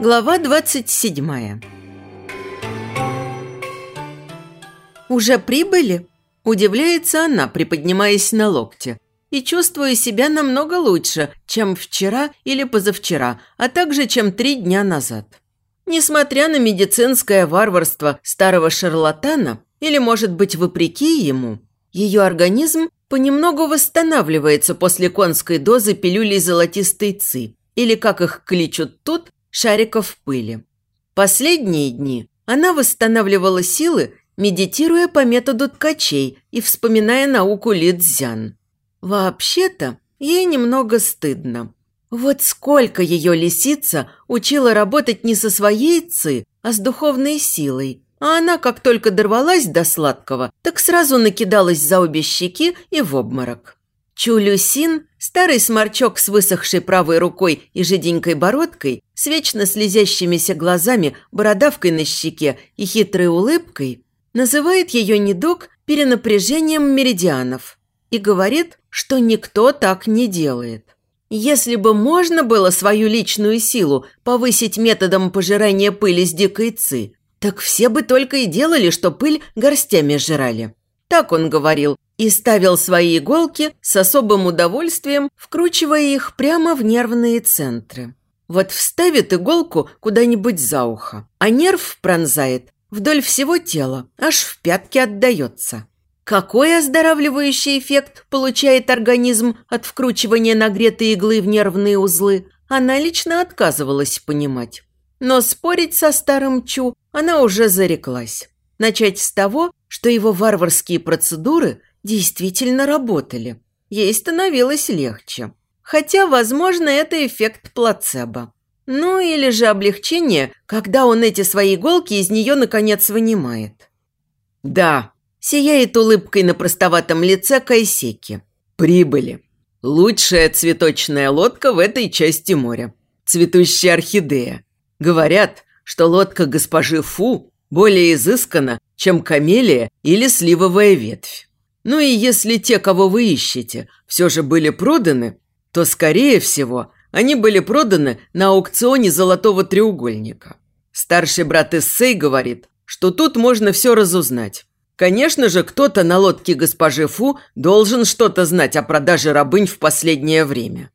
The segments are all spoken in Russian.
Глава 27 «Уже прибыли?» – удивляется она, приподнимаясь на локте. «И чувствую себя намного лучше, чем вчера или позавчера, а также чем три дня назад». Несмотря на медицинское варварство старого шарлатана, или, может быть, вопреки ему, ее организм понемногу восстанавливается после конской дозы пилюлей золотистой ци, или, как их кличут тут, шариков пыли. Последние дни она восстанавливала силы, медитируя по методу ткачей и вспоминая науку Лидзян. Вообще-то, ей немного стыдно. Вот сколько ее лисица учила работать не со своей ци, а с духовной силой. А она, как только дорвалась до сладкого, так сразу накидалась за обе щеки и в обморок. Чулюсин, старый сморчок с высохшей правой рукой и жиденькой бородкой, с вечно слезящимися глазами, бородавкой на щеке и хитрой улыбкой, называет ее недуг перенапряжением меридианов и говорит, что никто так не делает. Если бы можно было свою личную силу повысить методом пожирания пыли с дикой ци, так все бы только и делали, что пыль горстями жрали. Так он говорил, и ставил свои иголки с особым удовольствием, вкручивая их прямо в нервные центры. Вот вставит иголку куда-нибудь за ухо, а нерв пронзает вдоль всего тела, аж в пятки отдается. Какой оздоравливающий эффект получает организм от вкручивания нагретой иглы в нервные узлы, она лично отказывалась понимать. Но спорить со старым Чу она уже зареклась. Начать с того, что его варварские процедуры действительно работали. Ей становилось легче. Хотя, возможно, это эффект плацебо. Ну или же облегчение, когда он эти свои иголки из нее наконец вынимает. Да, сияет улыбкой на простоватом лице Кайсеки. Прибыли. Лучшая цветочная лодка в этой части моря. Цветущая орхидея. Говорят, что лодка госпожи Фу более изысканна, чем камелия или сливовая ветвь. Ну и если те, кого вы ищете, все же были проданы, то, скорее всего, они были проданы на аукционе золотого треугольника. Старший брат Эссей говорит, что тут можно все разузнать. Конечно же, кто-то на лодке госпожи Фу должен что-то знать о продаже рабынь в последнее время.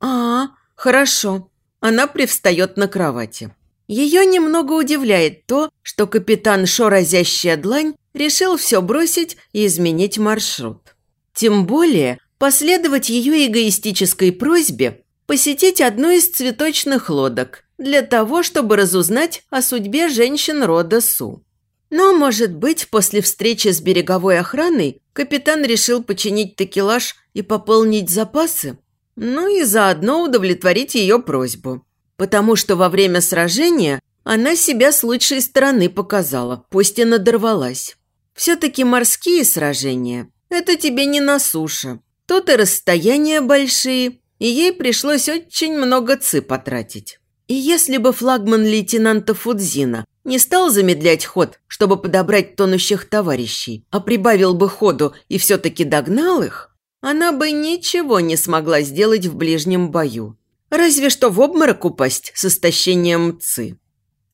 А, хорошо. Она привстает на кровати. Ее немного удивляет то, что капитан Шо разящая длань решил все бросить и изменить маршрут. Тем более последовать ее эгоистической просьбе посетить одну из цветочных лодок для того, чтобы разузнать о судьбе женщин рода Су. Но, может быть, после встречи с береговой охраной капитан решил починить такелаж и пополнить запасы, ну и заодно удовлетворить ее просьбу. Потому что во время сражения она себя с лучшей стороны показала, пусть и надорвалась. Все-таки морские сражения – это тебе не на суше. Тут и расстояния большие, и ей пришлось очень много ци потратить. И если бы флагман лейтенанта Фудзина не стал замедлять ход, чтобы подобрать тонущих товарищей, а прибавил бы ходу и все-таки догнал их, она бы ничего не смогла сделать в ближнем бою. Разве что в обморок упасть с истощением ци.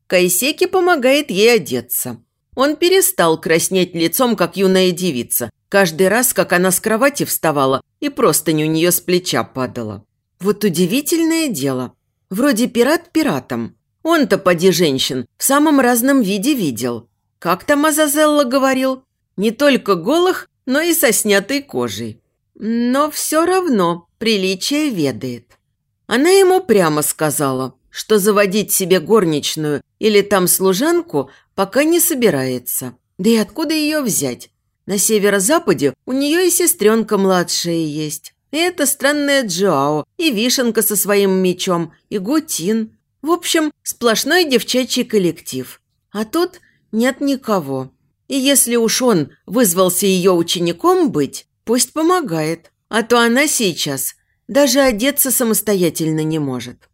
Кайсеки помогает ей одеться. Он перестал краснеть лицом, как юная девица, каждый раз, как она с кровати вставала и простынь у нее с плеча падала. Вот удивительное дело. Вроде пират пиратом. Он-то, поди женщин, в самом разном виде видел. Как там Азазелла говорил? Не только голых, но и со снятой кожей. Но все равно приличие ведает. Она ему прямо сказала, что заводить себе горничную или там служанку пока не собирается. Да и откуда ее взять? На северо-западе у нее и сестренка младшая есть. И это странная Джао, и Вишенка со своим мечом, и Гутин. В общем, сплошной девчачий коллектив. А тут нет никого. И если уж он вызвался ее учеником быть, пусть помогает. А то она сейчас даже одеться самостоятельно не может.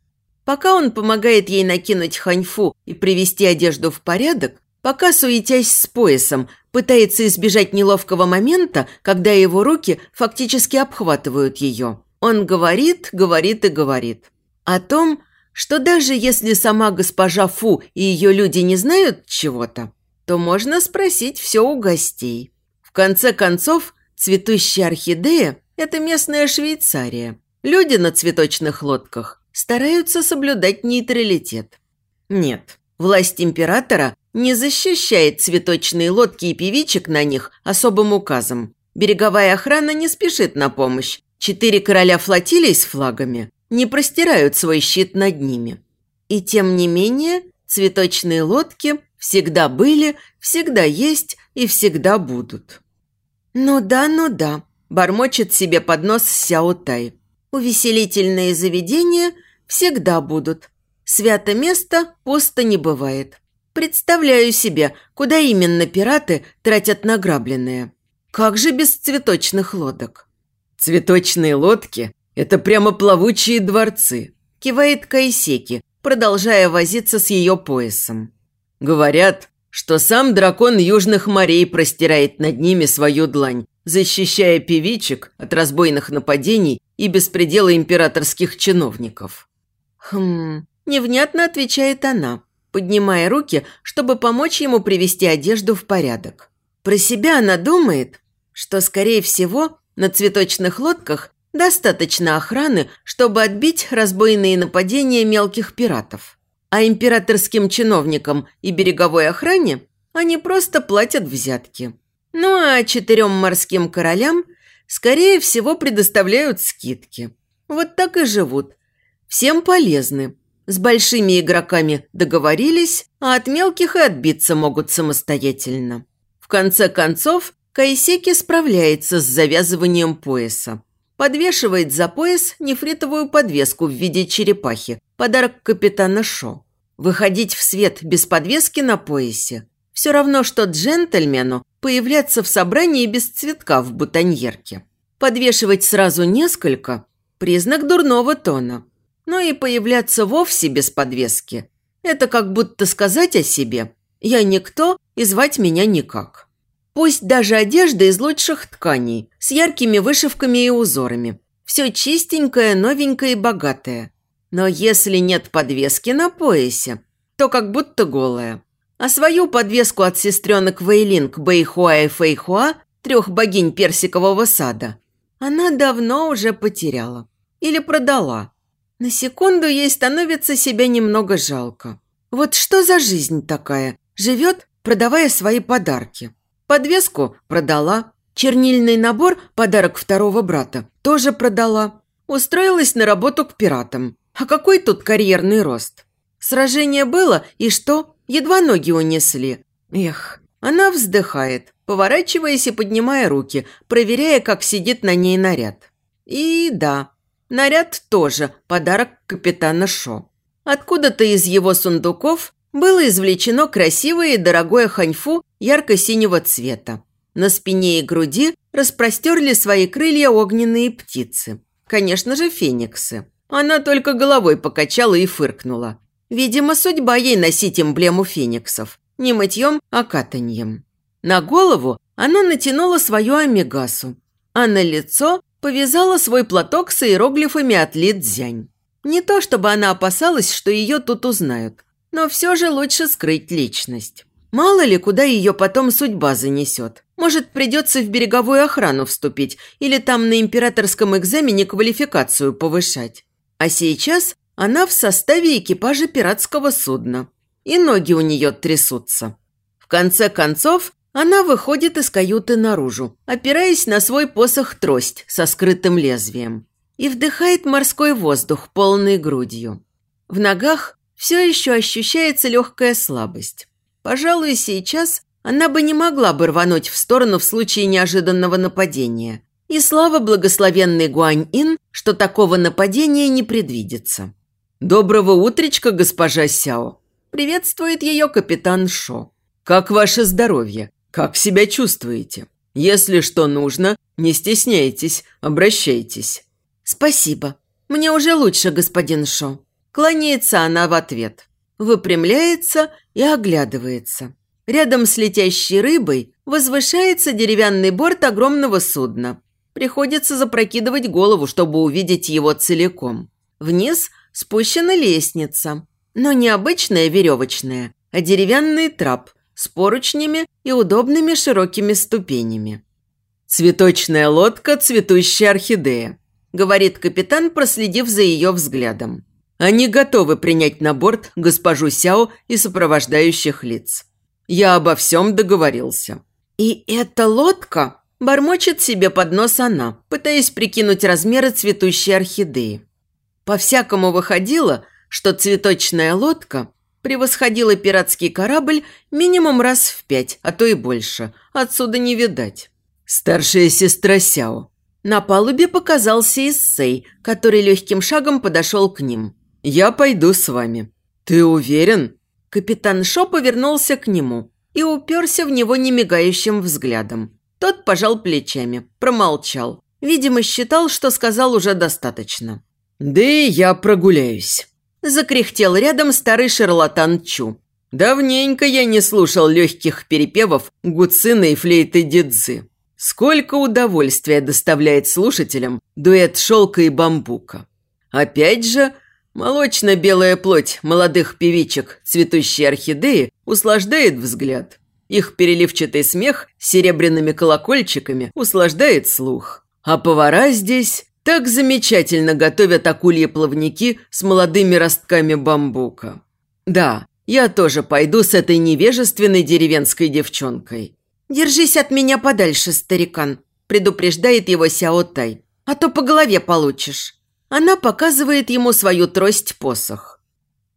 Пока он помогает ей накинуть ханьфу и привести одежду в порядок, пока, суетясь с поясом, пытается избежать неловкого момента, когда его руки фактически обхватывают ее. Он говорит, говорит и говорит. О том, что даже если сама госпожа Фу и ее люди не знают чего-то, то можно спросить все у гостей. В конце концов, цветущая орхидея – это местная Швейцария. Люди на цветочных лодках стараются соблюдать нейтралитет. Нет, власть императора не защищает цветочные лодки и певичек на них особым указом. Береговая охрана не спешит на помощь. Четыре короля флотилий с флагами не простирают свой щит над ними. И тем не менее, цветочные лодки всегда были, всегда есть и всегда будут. «Ну да, ну да», – бормочет себе под нос Сяотай. «Увеселительные заведения всегда будут. Свято место пусто не бывает. Представляю себе, куда именно пираты тратят награбленное. Как же без цветочных лодок?» «Цветочные лодки – это прямо плавучие дворцы», – кивает Кайсеки, продолжая возиться с ее поясом. «Говорят, что сам дракон южных морей простирает над ними свою длань, защищая певичек от разбойных нападений и беспредела императорских чиновников. «Хм...» – невнятно отвечает она, поднимая руки, чтобы помочь ему привести одежду в порядок. Про себя она думает, что, скорее всего, на цветочных лодках достаточно охраны, чтобы отбить разбойные нападения мелких пиратов. А императорским чиновникам и береговой охране они просто платят взятки. Ну а четырем морским королям, скорее всего, предоставляют скидки. Вот так и живут. Всем полезны. С большими игроками договорились, а от мелких и отбиться могут самостоятельно. В конце концов, Кайсеки справляется с завязыванием пояса. Подвешивает за пояс нефритовую подвеску в виде черепахи, подарок капитана Шо. Выходить в свет без подвески на поясе – все равно, что джентльмену появляться в собрании без цветка в бутоньерке. Подвешивать сразу несколько – признак дурного тона. Но и появляться вовсе без подвески – это как будто сказать о себе «я никто и звать меня никак». Пусть даже одежда из лучших тканей, с яркими вышивками и узорами. Все чистенькое, новенькое и богатое. Но если нет подвески на поясе, то как будто голая. А свою подвеску от сестренок Вейлинг, Бэйхуа и Фэйхуа, трех богинь персикового сада, она давно уже потеряла. Или продала. На секунду ей становится себя немного жалко. Вот что за жизнь такая? Живет, продавая свои подарки. Подвеску продала. Чернильный набор, подарок второго брата, тоже продала. Устроилась на работу к пиратам. А какой тут карьерный рост? Сражение было, и что? Едва ноги унесли. Эх, она вздыхает, поворачиваясь и поднимая руки, проверяя, как сидит на ней наряд. И да, наряд тоже подарок капитана Шо. Откуда-то из его сундуков было извлечено красивое и дорогое ханьфу ярко-синего цвета. На спине и груди распростерли свои крылья огненные птицы. Конечно же, фениксы. Она только головой покачала и фыркнула. Видимо, судьба ей носить эмблему фениксов. Не мытьем, а катаньем. На голову она натянула свою амигасу, а на лицо повязала свой платок с иероглифами от Ли Цзянь. Не то чтобы она опасалась, что ее тут узнают – но все же лучше скрыть личность. Мало ли, куда ее потом судьба занесет. Может, придется в береговую охрану вступить или там на императорском экзамене квалификацию повышать. А сейчас она в составе экипажа пиратского судна. И ноги у нее трясутся. В конце концов, она выходит из каюты наружу, опираясь на свой посох-трость со скрытым лезвием. И вдыхает морской воздух полной грудью. В ногах все еще ощущается легкая слабость. Пожалуй, сейчас она бы не могла бы рвануть в сторону в случае неожиданного нападения. И слава благословенной Гуань-Ин, что такого нападения не предвидится. «Доброго утречка, госпожа Сяо!» Приветствует ее капитан Шо. «Как ваше здоровье? Как себя чувствуете? Если что нужно, не стесняйтесь, обращайтесь». «Спасибо. Мне уже лучше, господин Шо». Кланяется она в ответ. Выпрямляется и оглядывается. Рядом с летящей рыбой возвышается деревянный борт огромного судна. Приходится запрокидывать голову, чтобы увидеть его целиком. Вниз спущена лестница. Но не обычная веревочная, а деревянный трап с поручнями и удобными широкими ступенями. «Цветочная лодка, цветущая орхидея», – говорит капитан, проследив за ее взглядом. Они готовы принять на борт госпожу Сяо и сопровождающих лиц. Я обо всем договорился. «И эта лодка?» – бормочет себе под нос она, пытаясь прикинуть размеры цветущей орхидеи. По-всякому выходило, что цветочная лодка превосходила пиратский корабль минимум раз в пять, а то и больше. Отсюда не видать. Старшая сестра Сяо. На палубе показался Иссей, который легким шагом подошел к ним. «Я пойду с вами». «Ты уверен?» Капитан Шо повернулся к нему и уперся в него немигающим взглядом. Тот пожал плечами, промолчал. Видимо, считал, что сказал уже достаточно. «Да и я прогуляюсь», – закряхтел рядом старый шарлатан Чу. «Давненько я не слушал легких перепевов гуцина и флейты дидзы. Сколько удовольствия доставляет слушателям дуэт шелка и бамбука. Опять же, Молочно-белая плоть молодых певичек цветущей орхидеи услаждает взгляд. Их переливчатый смех с серебряными колокольчиками услаждает слух. А повара здесь так замечательно готовят акульи плавники с молодыми ростками бамбука. Да, я тоже пойду с этой невежественной деревенской девчонкой. «Держись от меня подальше, старикан», – предупреждает его Сяо Тай. «А то по голове получишь». Она показывает ему свою трость-посох.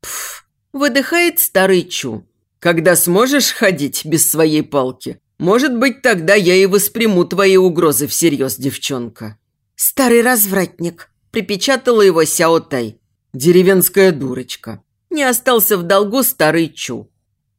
Пф, выдыхает старый Чу. Когда сможешь ходить без своей палки, может быть, тогда я и восприму твои угрозы всерьез, девчонка. Старый развратник, припечатала его Сяо Тай. Деревенская дурочка. Не остался в долгу старый Чу.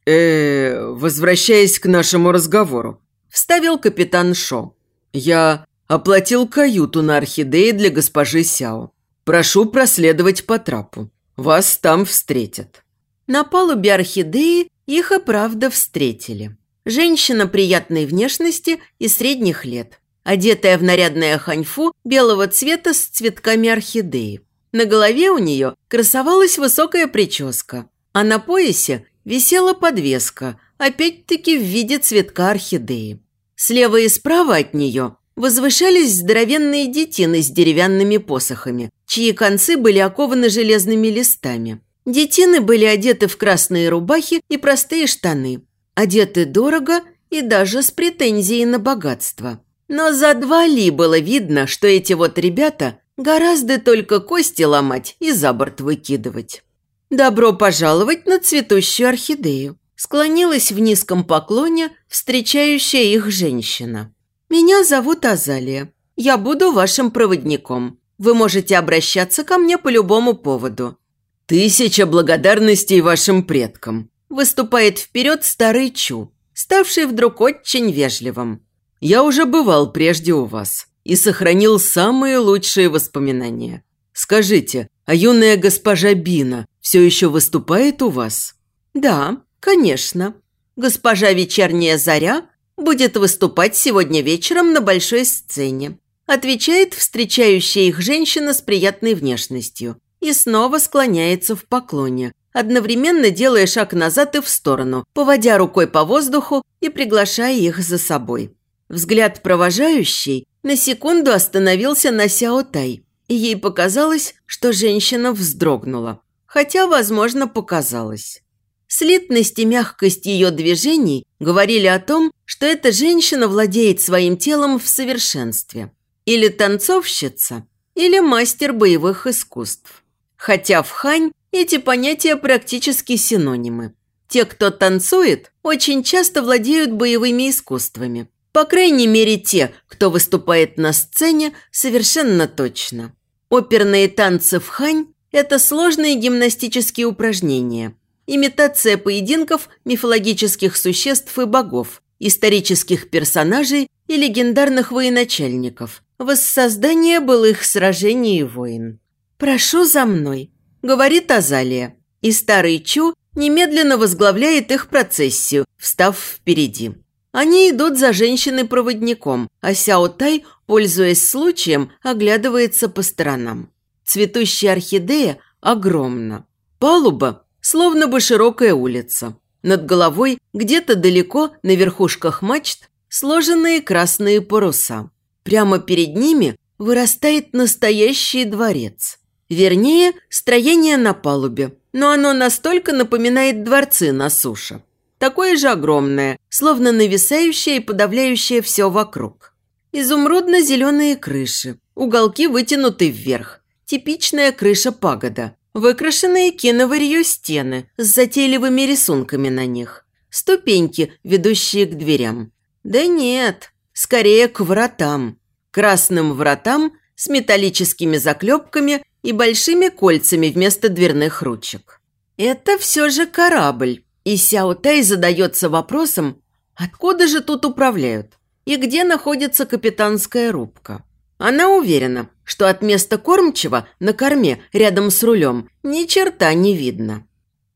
э возвращаясь к нашему разговору, вставил капитан Шо. Я оплатил каюту на орхидее для госпожи Сяо. Прошу проследовать по трапу. Вас там встретят». На палубе орхидеи их и правда встретили. Женщина приятной внешности и средних лет, одетая в нарядное ханьфу белого цвета с цветками орхидеи. На голове у нее красовалась высокая прическа, а на поясе висела подвеска, опять-таки в виде цветка орхидеи. Слева и справа от нее возвышались здоровенные детины с деревянными посохами, чьи концы были окованы железными листами. Детины были одеты в красные рубахи и простые штаны. Одеты дорого и даже с претензией на богатство. Но за два ли было видно, что эти вот ребята гораздо только кости ломать и за борт выкидывать. «Добро пожаловать на цветущую орхидею», склонилась в низком поклоне встречающая их женщина. «Меня зовут Азалия. Я буду вашим проводником. Вы можете обращаться ко мне по любому поводу». «Тысяча благодарностей вашим предкам», – выступает вперед старый Чу, ставший вдруг очень вежливым. «Я уже бывал прежде у вас и сохранил самые лучшие воспоминания. Скажите, а юная госпожа Бина все еще выступает у вас?» «Да, конечно. Госпожа Вечерняя Заря будет выступать сегодня вечером на большой сцене. Отвечает встречающая их женщина с приятной внешностью и снова склоняется в поклоне, одновременно делая шаг назад и в сторону, поводя рукой по воздуху и приглашая их за собой. Взгляд провожающей на секунду остановился на Сяо Тай, и ей показалось, что женщина вздрогнула. Хотя, возможно, показалось. Слитность и мягкость ее движений говорили о том, что эта женщина владеет своим телом в совершенстве. Или танцовщица, или мастер боевых искусств. Хотя в Хань эти понятия практически синонимы. Те, кто танцует, очень часто владеют боевыми искусствами. По крайней мере, те, кто выступает на сцене, совершенно точно. Оперные танцы в Хань – это сложные гимнастические упражнения – имитация поединков мифологических существ и богов, исторических персонажей и легендарных военачальников, воссоздание былых сражений и войн. «Прошу за мной», – говорит Азалия, и старый Чу немедленно возглавляет их процессию, встав впереди. Они идут за женщиной-проводником, а Сяо Тай, пользуясь случаем, оглядывается по сторонам. Цветущая орхидея огромна. Палуба словно бы широкая улица. Над головой, где-то далеко, на верхушках мачт, сложенные красные паруса. Прямо перед ними вырастает настоящий дворец. Вернее, строение на палубе, но оно настолько напоминает дворцы на суше. Такое же огромное, словно нависающее и подавляющее все вокруг. Изумрудно-зеленые крыши, уголки вытянуты вверх. Типичная крыша-пагода. Выкрашенные киноварью стены с затейливыми рисунками на них. Ступеньки, ведущие к дверям. Да нет, скорее к вратам. Красным вратам с металлическими заклепками и большими кольцами вместо дверных ручек. Это все же корабль. И Сяо Тай задается вопросом, откуда же тут управляют и где находится капитанская рубка. Она уверена, что от места кормчего на корме рядом с рулем ни черта не видно.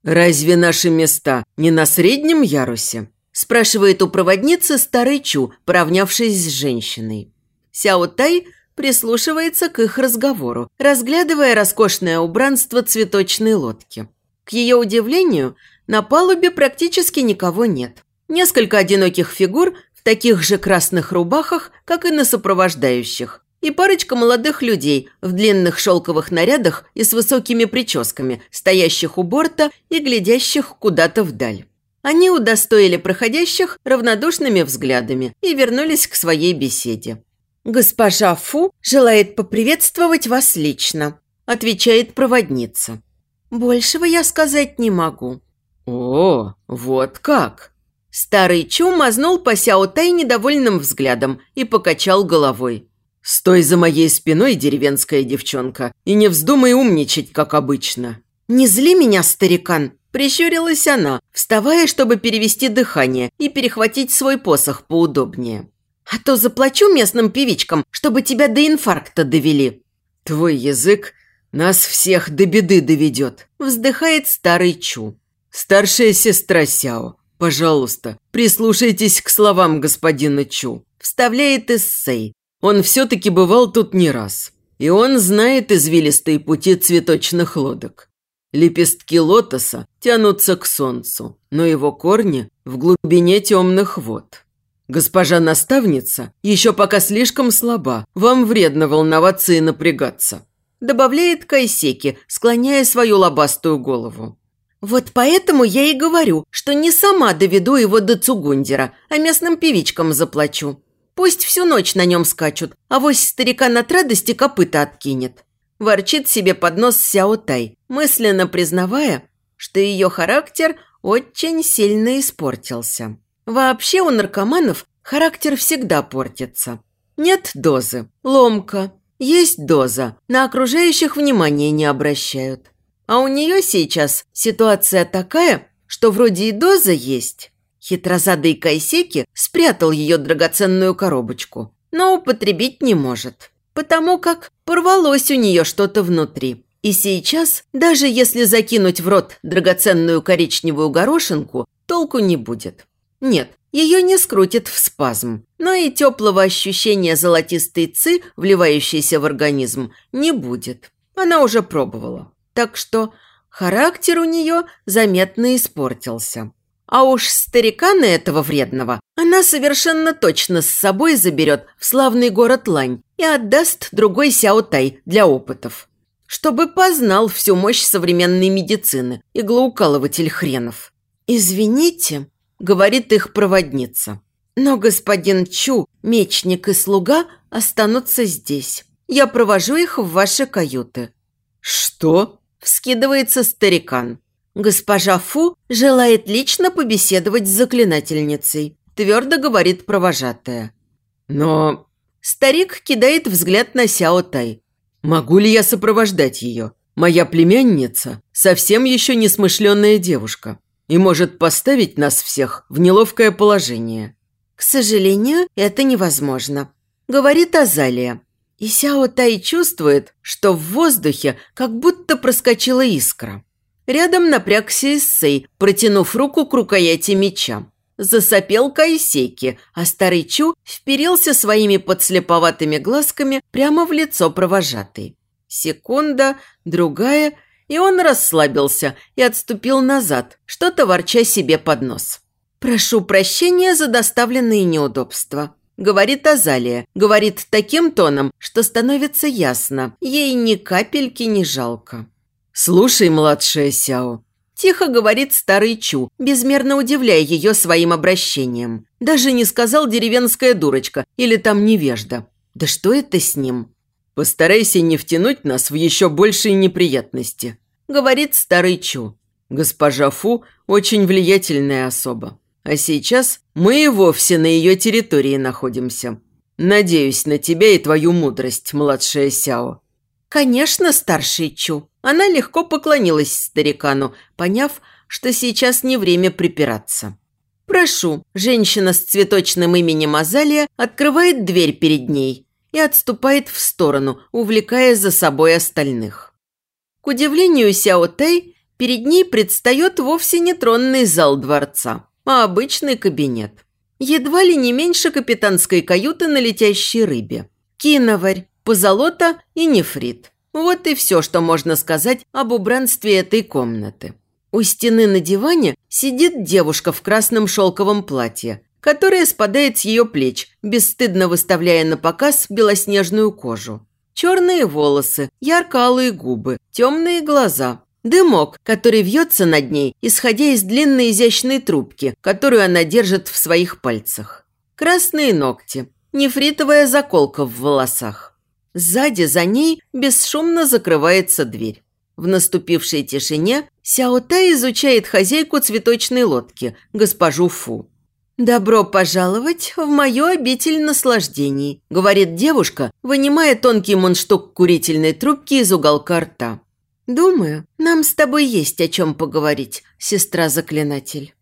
«Разве наши места не на среднем ярусе?» – спрашивает у проводницы старый Чу, поравнявшись с женщиной. Сяо Тай прислушивается к их разговору, разглядывая роскошное убранство цветочной лодки. К ее удивлению, на палубе практически никого нет. Несколько одиноких фигур в таких же красных рубахах, как и на сопровождающих, и парочка молодых людей в длинных шелковых нарядах и с высокими прическами, стоящих у борта и глядящих куда-то вдаль. Они удостоили проходящих равнодушными взглядами и вернулись к своей беседе. «Госпожа Фу желает поприветствовать вас лично», – отвечает проводница. «Большего я сказать не могу. «О, вот как!» Старый Чу мазнул по Сяо Тай недовольным взглядом и покачал головой. «Стой за моей спиной, деревенская девчонка, и не вздумай умничать, как обычно». «Не зли меня, старикан!» – прищурилась она, вставая, чтобы перевести дыхание и перехватить свой посох поудобнее. «А то заплачу местным певичкам, чтобы тебя до инфаркта довели». «Твой язык нас всех до беды доведет», – вздыхает старый Чу. «Старшая сестра Сяо, пожалуйста, прислушайтесь к словам господина Чу», – вставляет Иссей. Он все-таки бывал тут не раз. И он знает извилистые пути цветочных лодок. Лепестки лотоса тянутся к солнцу, но его корни в глубине темных вод. Госпожа наставница еще пока слишком слаба, вам вредно волноваться и напрягаться. Добавляет Кайсеки, склоняя свою лобастую голову. Вот поэтому я и говорю, что не сама доведу его до Цугундера, а местным певичкам заплачу. Пусть всю ночь на нем скачут, а вось старикан от радости копыта откинет. Ворчит себе под нос Сяо Тай, мысленно признавая, что ее характер очень сильно испортился. Вообще у наркоманов характер всегда портится. Нет дозы, ломка. Есть доза, на окружающих внимания не обращают. А у нее сейчас ситуация такая, что вроде и доза есть. Хитрозадый Кайсеки спрятал ее драгоценную коробочку, но употребить не может, потому как порвалось у нее что-то внутри. И сейчас, даже если закинуть в рот драгоценную коричневую горошинку, толку не будет. Нет, ее не скрутит в спазм, но и теплого ощущения золотистой ци, вливающейся в организм, не будет. Она уже пробовала так что характер у нее заметно испортился. А уж старикана этого вредного она совершенно точно с собой заберет в славный город Лань и отдаст другой Сяотай для опытов. Чтобы познал всю мощь современной медицины, иглоукалыватель хренов. «Извините», – говорит их проводница, – «но господин Чу, мечник и слуга останутся здесь. Я провожу их в ваши каюты». «Что?» Вскидывается старикан. Госпожа Фу желает лично побеседовать с заклинательницей. Твердо говорит провожатая. Но... Старик кидает взгляд на Сяо Тай. «Могу ли я сопровождать ее? Моя племянница совсем еще несмышленная девушка и может поставить нас всех в неловкое положение». «К сожалению, это невозможно», – говорит Азалия. И Сяо Тай чувствует, что в воздухе как будто проскочила искра. Рядом напрягся Иссей, протянув руку к рукояти меча. Засопел Кайсеки, а старый Чу вперился своими подслеповатыми глазками прямо в лицо провожатой. Секунда, другая, и он расслабился и отступил назад, что-то ворча себе под нос. «Прошу прощения за доставленные неудобства», – говорит Азалия. Говорит таким тоном, что становится ясно, ей ни капельки не жалко. «Слушай, младшая Сяо», – тихо говорит старый Чу, безмерно удивляя ее своим обращением. Даже не сказал деревенская дурочка или там невежда. Да что это с ним? «Постарайся не втянуть нас в еще большие неприятности», – говорит старый Чу. «Госпожа Фу – очень влиятельная особа. А сейчас мы и вовсе на ее территории находимся. Надеюсь на тебя и твою мудрость, младшая Сяо». «Конечно, старший Чу». Она легко поклонилась старикану, поняв, что сейчас не время припираться. «Прошу». Женщина с цветочным именем Азалия открывает дверь перед ней и отступает в сторону, увлекая за собой остальных. К удивлению Сяо Тай, перед ней предстает вовсе не тронный зал дворца, а обычный кабинет. Едва ли не меньше капитанской каюты на летящей рыбе. Киноварь, позолота и нефрит. Вот и все, что можно сказать об убранстве этой комнаты. У стены на диване сидит девушка в красном шелковом платье, которая спадает с ее плеч, бесстыдно выставляя на показ белоснежную кожу. Черные волосы, ярко-алые губы, темные глаза. Дымок, который вьется над ней, исходя из длинной изящной трубки, которую она держит в своих пальцах. Красные ногти, нефритовая заколка в волосах. Сзади за ней бесшумно закрывается дверь. В наступившей тишине Сяо Та изучает хозяйку цветочной лодки, госпожу Фу. «Добро пожаловать в мою обитель наслаждений», – говорит девушка, вынимая тонкий мундштук курительной трубки из уголка рта. «Думаю, нам с тобой есть о чем поговорить, сестра-заклинатель».